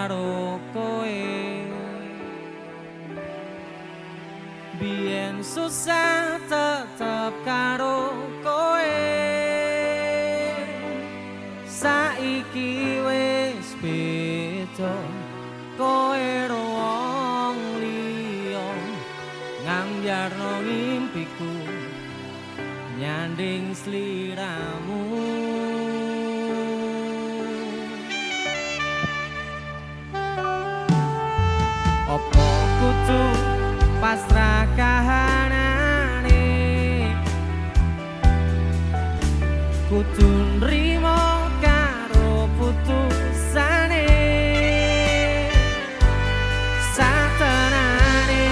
karo koe Bien susah tetap karo koe Saiki wis beda koe wong liya ngambyarno ngimpiku nyanding sliramu nafsu pasrah kahanane. Kudu nrimo karo putusane. Satenane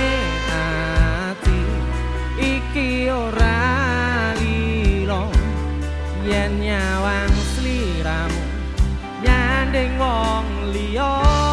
ati iki ora lilo. Yen nyawang sliramu nyanding wong liya.